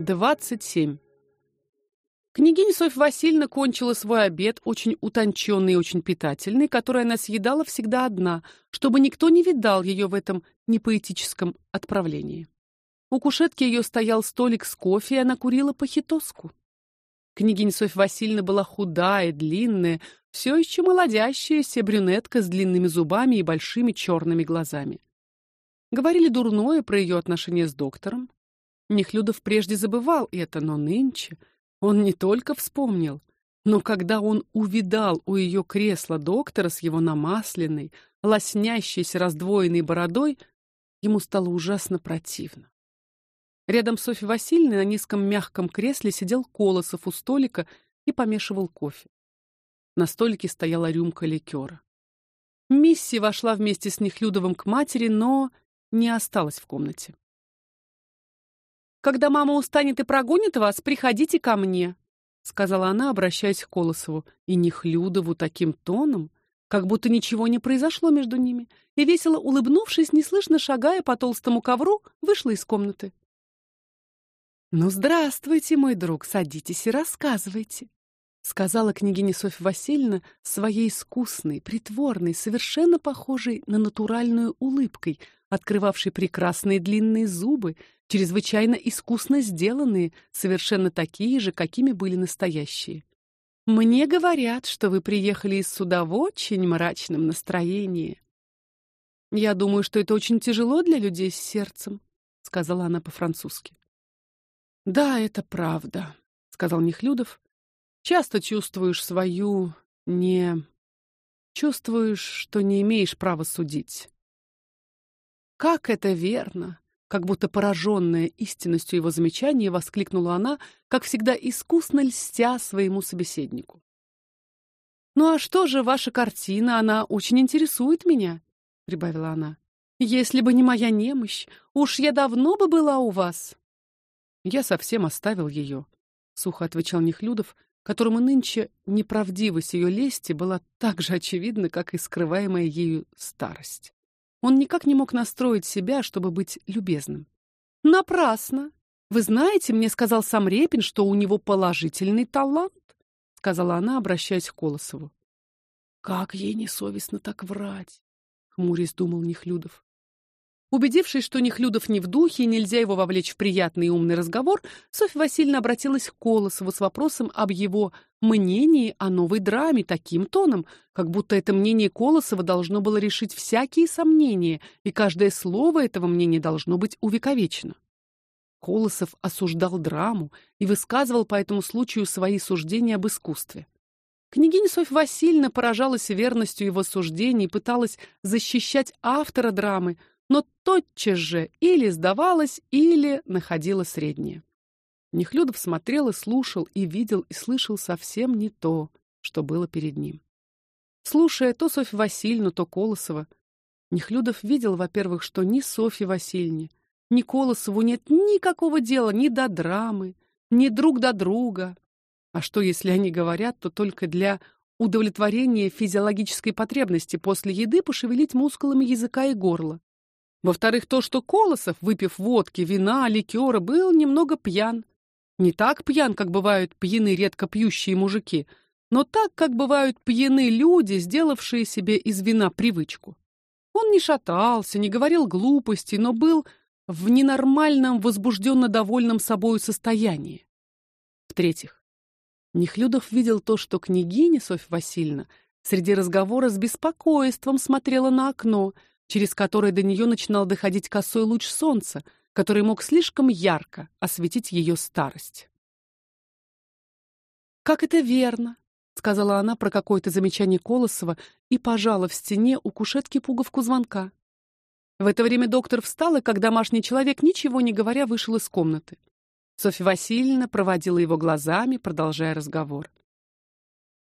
27. Княгиня Софья Васильевна кончила свой обед, очень утонченный и очень питательный, который она съедала всегда одна, чтобы никто не видал ее в этом непоэтическом отправлении. У кушетки ее стоял столик с кофе, и она курила похитоску. Княгиня Софья Васильевна была худая, длинная, все еще молодящаяся брюнетка с длинными зубами и большими черными глазами. Говорили дурное про ее отношения с доктором, Нехлюдов прежде забывал это, но нынче он не только вспомнил, но когда он увидал у ее кресла доктора с его намасленной, лоснящейся раздвоенной бородой, ему стало ужасно противно. Рядом с Софьей Васильевной на низком мягком кресле сидел Колосов у столика и помешивал кофе. На столике стояла рюмка ликера. Мисси вошла вместе с Нехлюдовым к матери, но не осталась в комнате. Когда мама устанет и прогонит вас, приходите ко мне, сказала она, обращаясь к Колосову и Нехлюдову таким тоном, как будто ничего не произошло между ними, и весело улыбнувшись, неслышно шагая по толстому ковру, вышла из комнаты. Ну здравствуйте, мой друг, садитесь и рассказывайте, сказала княгиня Софья Васильевна своей искусной, притворной, совершенно похожей на натуральную улыбкой, открывавшей прекрасные длинные зубы, чрезвычайно искусно сделанные, совершенно такие же, какими были настоящие. Мне говорят, что вы приехали из суда в очень мрачном настроении. Я думаю, что это очень тяжело для людей с сердцем, сказала она по-французски. Да, это правда, сказал Нехлюдов. Часто чувствуешь свою не чувствуешь, что не имеешь права судить. Как это верно, как будто пораженная истинностью его замечания, воскликнула она, как всегда искусно льстя своему собеседнику. Ну а что же ваша картина? Она очень интересует меня, прибавила она. Если бы не моя немощь, уж я давно бы была у вас. Я совсем оставил ее, сухо отвечал Нехлюдов, которому нынче неправдивость ее лести была так же очевидна, как и скрываемая ею старость. Он никак не мог настроить себя, чтобы быть любезным. Напрасно. Вы знаете, мне сказал сам Репин, что у него положительный талант, сказала она, обращаясь к Колосову. Как ей не совестно так врать, хмурясь думал Нехлюдов. Убедившись, что Нехлюдов не в духе и нельзя его вовлечь в приятный и умный разговор, Софья Васильевна обратилась к Колосову с вопросом об его мнении о новой драме таким тоном, как будто это мнение Колосова должно было решить всякие сомнения, и каждое слово этого мнения должно быть увековечено. Колосов осуждал драму и высказывал по этому случаю свои суждения об искусстве. Княгиня Софья Васильевна поражалась верностью его суждений и пыталась защищать автора драмы, но тотчас же или сдавалась, или находила среднее. Нехлюдов смотрел и слушал, и видел, и слышал совсем не то, что было перед ним. Слушая то Софью Васильевну, то Колосова, Нехлюдов видел, во-первых, что ни Софье Васильевне, ни Колосову нет никакого дела ни до драмы, ни друг до друга. А что, если они говорят, то только для удовлетворения физиологической потребности после еды пошевелить мускулами языка и горла. Во-вторых, то, что Колосов, выпив водки, вина, ликера, был немного пьян. Не так пьян, как бывают пьяны редко пьющие мужики, но так, как бывают пьяны люди, сделавшие себе из вина привычку. Он не шатался, не говорил глупостей, но был в ненормальном, возбужденно довольном собою состоянии. В-третьих, Нехлюдов видел то, что княгиня Софья Васильевна среди разговора с беспокойством смотрела на окно, через которое до нее начинал доходить косой луч солнца, который мог слишком ярко осветить ее старость. Как это верно, сказала она про какое-то замечание Колосова и пожала в стене у кушетки пуговку звонка. В это время доктор встал и, как домашний человек, ничего не говоря, вышел из комнаты. Софья Васильевна проводила его глазами, продолжая разговор.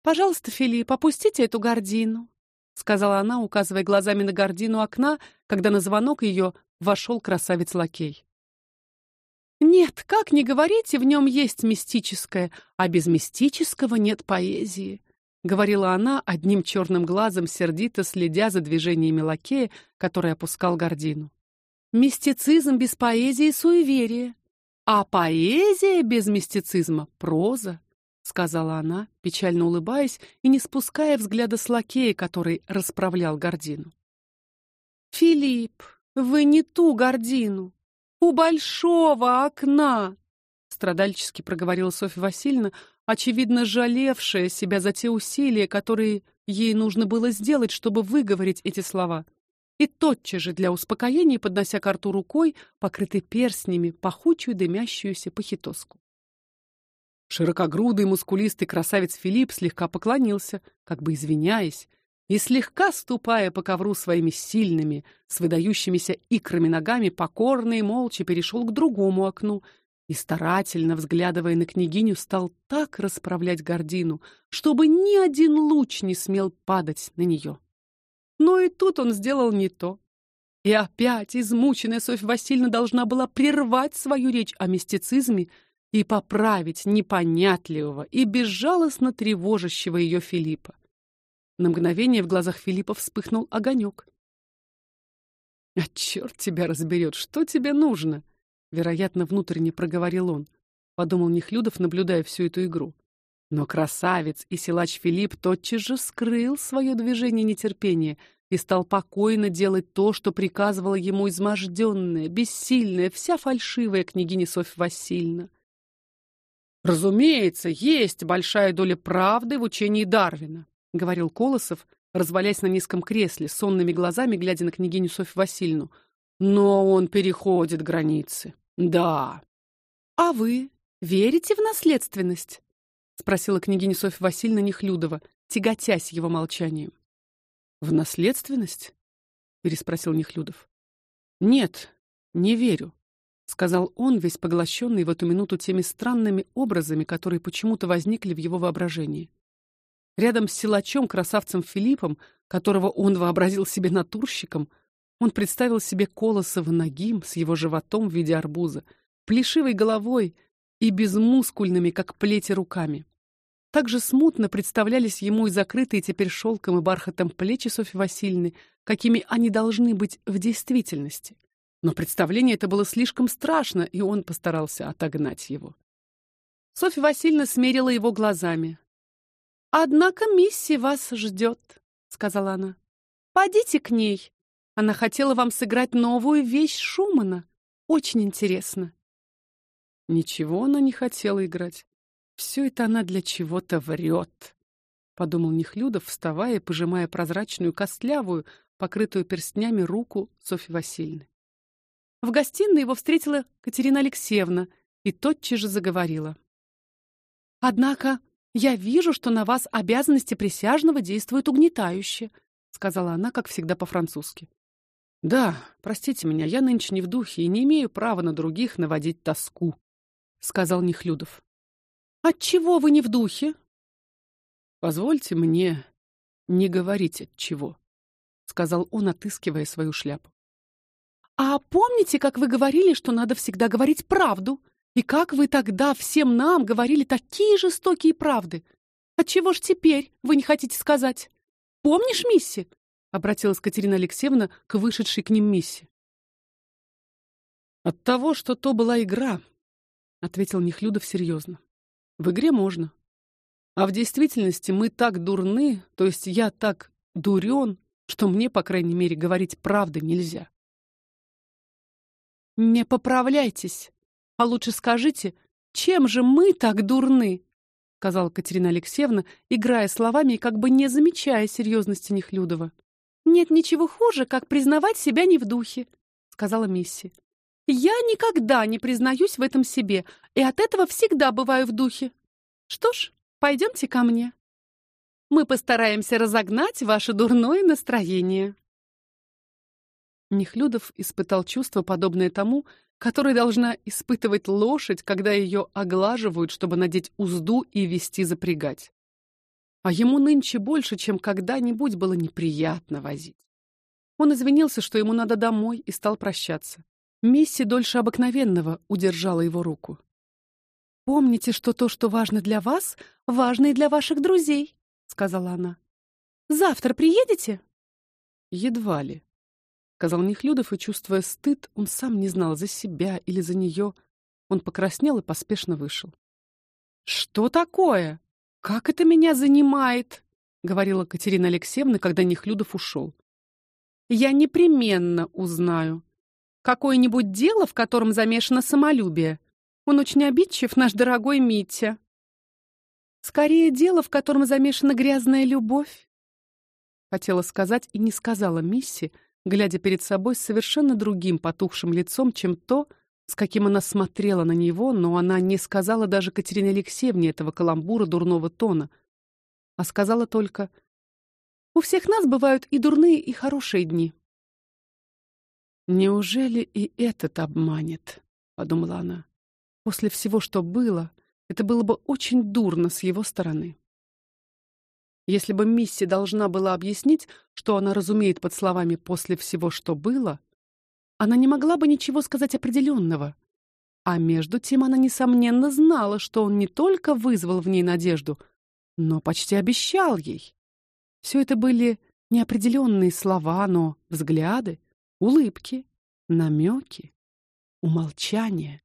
Пожалуйста, Филипп, опустите эту гардину сказала она, указывая глазами на гардину окна, когда на звонок ее вошел красавец-лакей. Нет, как ни говорите, в нем есть мистическое, а без мистического нет поэзии, говорила она одним черным глазом, сердито следя за движениями лакея, который опускал гардину. Мистицизм без поэзии суеверие. А поэзия без мистицизма проза, сказала она, печально улыбаясь и не спуская взгляда с лакея, который расправлял гардину. Филипп, вы не ту гардину. У большого окна, страдальчески проговорила Софья Васильевна, очевидно жалевшая себя за те усилия, которые ей нужно было сделать, чтобы выговорить эти слова. И тотчас же для успокоения поднося к рту рукой, покрытой перстнями, пахучую дымящуюся похитоску. Широкогрудый, мускулистый красавец Филипп слегка поклонился, как бы извиняясь, и слегка ступая по ковру своими сильными, с выдающимися икрами ногами, покорно и молча перешел к другому окну и старательно взглядывая на княгиню, стал так расправлять гардину, чтобы ни один луч не смел падать на нее. Но и тут он сделал не то. И опять измученная Софья Васильевна должна была прервать свою речь о мистицизме и поправить непонятливого и безжалостно тревожащего ее Филиппа. На мгновение в глазах Филиппа вспыхнул огонек. А черт тебя разберет, что тебе нужно? вероятно, внутренне проговорил он. Подумал Нехлюдов, наблюдая всю эту игру. Но красавец и силач Филипп тотчас же скрыл свое движение нетерпения и стал покойно делать то, что приказывала ему изможденная, бессильная, вся фальшивая княгиня Софья Васильевна. Разумеется, есть большая доля правды в учении Дарвина, говорил Колосов, развалясь на низком кресле, сонными глазами глядя на княгиню Софью Васильевну. Но он переходит границы. Да. А вы верите в наследственность? спросила княгиня Софья Васильевна Нехлюдова, тяготясь его молчанием. В наследственность? переспросил Нехлюдов. Нет, не верю сказал он, весь поглощенный в эту минуту теми странными образами, которые почему-то возникли в его воображении. Рядом с силачом красавцем Филиппом, которого он вообразил себе натурщиком, он представил себе Колосова нагим с его животом в виде арбуза, плешивой головой и безмускульными, как плети, руками. Также смутно представлялись ему и закрытые теперь шелком и бархатом плечи Софьи Васильевны, какими они должны быть в действительности. Но представление это было слишком страшно, и он постарался отогнать его. Софья Васильевна смерила его глазами. Однако миссия вас ждет, сказала она. Пойдите к ней. Она хотела вам сыграть новую вещь Шумана. Очень интересно. Ничего она не хотела играть. Все это она для чего-то врет, подумал Нехлюдов, вставая и пожимая прозрачную костлявую, покрытую перстнями руку Софьи Васильевны. В гостиной его встретила Катерина Алексеевна и тотчас же заговорила. Однако я вижу, что на вас обязанности присяжного действуют угнетающе, сказала она, как всегда по-французски. Да, простите меня, я нынче не в духе и не имею права на других наводить тоску, сказал Нехлюдов. От чего вы не в духе? Позвольте мне не говорить от чего, сказал он, отыскивая свою шляпу. А помните, как вы говорили, что надо всегда говорить правду? И как вы тогда всем нам говорили такие жестокие правды? Отчего ж теперь вы не хотите сказать? Помнишь, Мисси? обратилась Катерина Алексеевна к вышедшей к ним Мисси. От того, что то была игра, ответил Нехлюдов серьезно. В игре можно. А в действительности мы так дурны, то есть я так дурен, что мне, по крайней мере, говорить правды нельзя. Не поправляйтесь, а лучше скажите, чем же мы так дурны? сказала Катерина Алексеевна, играя словами и как бы не замечая серьезности Нехлюдова. Нет ничего хуже, как признавать себя не в духе, сказала Мисси. Я никогда не признаюсь в этом себе, и от этого всегда бываю в духе. Что ж, пойдемте ко мне. Мы постараемся разогнать ваше дурное настроение. Нехлюдов испытал чувство, подобное тому, которое должна испытывать лошадь, когда ее оглаживают, чтобы надеть узду и вести запрягать. А ему нынче больше, чем когда-нибудь было неприятно возить. Он извинился, что ему надо домой, и стал прощаться. Мисси дольше обыкновенного удержала его руку. Помните, что то, что важно для вас, важно и для ваших друзей, сказала она. Завтра приедете? Едва ли, сказал Нехлюдов, и чувствуя стыд, он сам не знал за себя или за нее, Он покраснел и поспешно вышел. Что такое? Как это меня занимает? говорила Катерина Алексеевна, когда Нехлюдов ушел. Я непременно узнаю. Какое-нибудь дело, в котором замешано самолюбие. Он очень обидчив, наш дорогой Митя. Скорее дело, в котором замешана грязная любовь. Хотела сказать и не сказала Мисси, глядя перед собой с совершенно другим потухшим лицом, чем то, с каким она смотрела на него, но она не сказала даже Катерине Алексеевне этого каламбура дурного тона, а сказала только: "У всех нас бывают и дурные, и хорошие дни". Неужели и этот обманет, подумала она. После всего, что было, это было бы очень дурно с его стороны. Если бы Мисси должна была объяснить, что она разумеет под словами после всего, что было, она не могла бы ничего сказать определенного. А между тем она несомненно знала, что он не только вызвал в ней надежду, но почти обещал ей. Все это были неопределенные слова, но взгляды, улыбки, намеки, умолчания.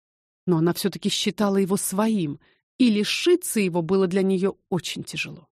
Но она все таки считала его своим, и лишиться его было для нее очень тяжело.